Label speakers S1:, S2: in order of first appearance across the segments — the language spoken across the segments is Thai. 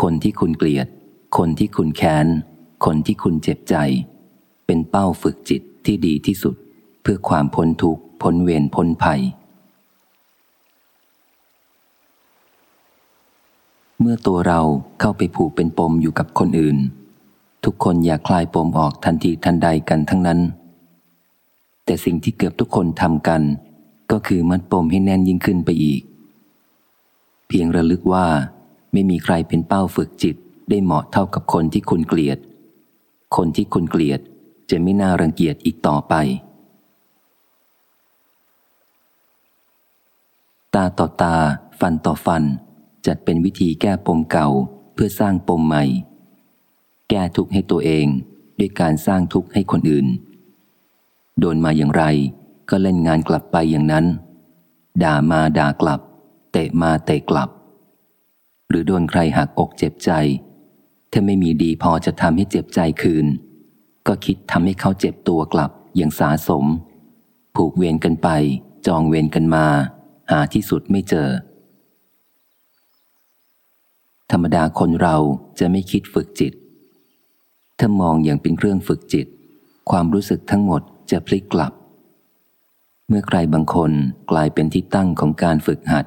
S1: คนที่คุณเกลียด คนที่คุณแค้น คนที่คุณเจ็บใจ เป็นเป้าฝึกจิตที่ดีที่สุด เพื่อความพ้นทุกข์พ้นเวรพ้นภัย เมื่อตัวเราเข้าไปผูกเป็นปมอยู่กับคนอื่น ทุกคนอยากคลายปมออกทันทีทันใดกันทั้งนั้น แต่สิ่งที่เกือบทุกคนทำกัน ก็คือมัดปมให้แน่นยิ่งขึ้นไปอีก เพียงระลึกว่า ไม่มีใครเป็นเป้าฝึกจิตได้เหมาะเท่ากับคนที่คุณเกลียด คนที่คุณเกลียดจะไม่น่ารังเกียจอีกต่อไป ตาต่อตา ฟันต่อฟัน จัดเป็นวิธีแก้ปมเก่าเพื่อสร้างปมใหม่ แก้ทุกข์ให้ตัวเองด้วยการสร้างทุกข์ให้คนอื่น โดนมาอย่างไรก็เล่นงานกลับไปอย่างนั้น ด่ามาด่ากลับ เตะมาเตะกลับ หรือโดนใครหักอกเจ็บใจ ถ้าไม่มีดีพอจะทำให้เจ็บใจคืน ก็คิดทำให้เขาเจ็บตัวกลับอย่างสาสม ผูกเวรกันไป จองเวรกันมา หาที่สุดไม่เจอ ธรรมดาคนเราจะไม่คิดฝึกจิต ถ้ามองอย่างเป็นเครื่องฝึกจิต ความรู้สึกทั้งหมดจะพลิกกลับ เมื่อใครบางคนกลายเป็นที่ตั้งของการฝึกหัด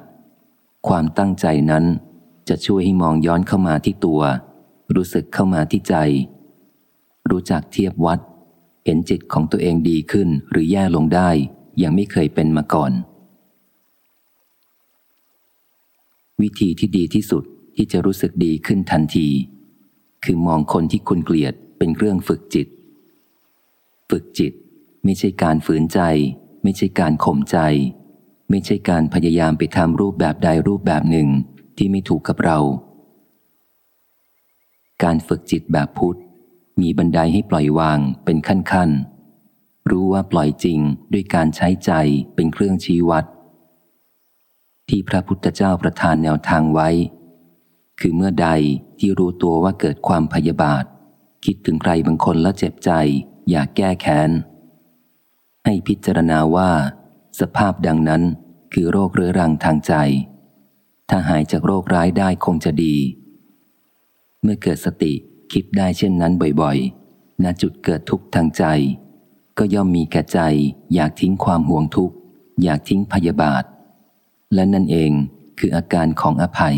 S1: ความตั้งใจนั้น จะช่วยให้มองย้อนเข้ามาที่ตัว รู้สึกเข้ามาที่ใจ รู้จักเทียบวัด เห็นจิตของตัวเองดีขึ้นหรือแย่ลงได้ ยังไม่เคยเป็นมาก่อน วิธีที่ดีที่สุดที่จะรู้สึกดีขึ้นทันที คือมองคนที่คุณเกลียดเป็นเครื่องฝึกจิต ฝึกจิตไม่ใช่การฝืนใจ ไม่ใช่การข่มใจ ไม่ใช่การพยายามไปทำรูปแบบใดรูปแบบหนึ่ง ที่ไม่ถูกกับเรา การฝึกจิตแบบพุทธ มีบันไดให้ปล่อยวางเป็นขั้นๆ รู้ว่าปล่อยจริงด้วยการใช้ใจเป็นเครื่องชี้วัด ที่พระพุทธเจ้าประทานแนวทางไว้ คือเมื่อใดที่รู้ตัวว่าเกิดความพยาบาท คิดถึงใครบางคนแล้วเจ็บใจ อยากแก้แค้น ให้พิจารณาว่า สภาพดังนั้นคือโรคเรื้อรังทางใจ ถ้าหายจากโรคร้ายได้คงจะดี เมื่อเกิดสติคิดได้เช่นนั้นบ่อยๆ ณ จุดเกิดทุกข์ทางใจ ก็ย่อมมีแก่ใจ อยากทิ้งความห่วงทุกข์ อยากทิ้งพยาบาท และนั่นเองคืออาการของอภัย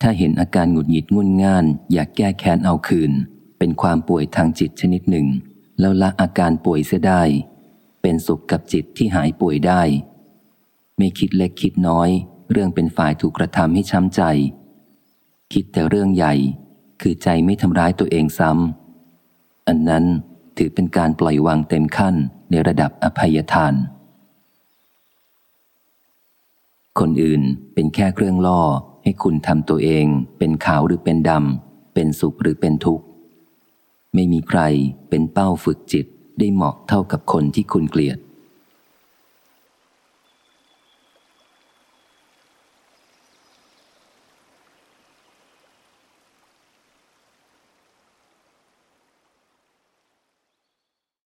S1: ถ้าเห็นอาการหงุดหงิดงุนง่าน อยากแก้แค้นเอาคืน เป็นความป่วยทางจิตชนิดหนึ่ง แล้วละอาการป่วยเสียได้ เป็นสุขกับจิตที่หายป่วยได้ ไม่คิดเล็กคิดน้อย เรื่องเป็นฝ่ายถูกกระทำให้ช้ำใจ คิดแต่เรื่องใหญ่ คือใจไม่ทำร้ายตัวเองซ้ำอันนั้นถือเป็นการปล่อยวางเต็มขั้นในระดับอภัยทาน คนอื่นเป็นแค่เครื่องล่อให้คุณทำตัวเองเป็นขาวหรือเป็นดำ เป็นสุขหรือเป็นทุกข์ ไม่มีใครเป็นเป้าฝึกจิตได้เหมาะเท่ากับคนที่คุณเกลียด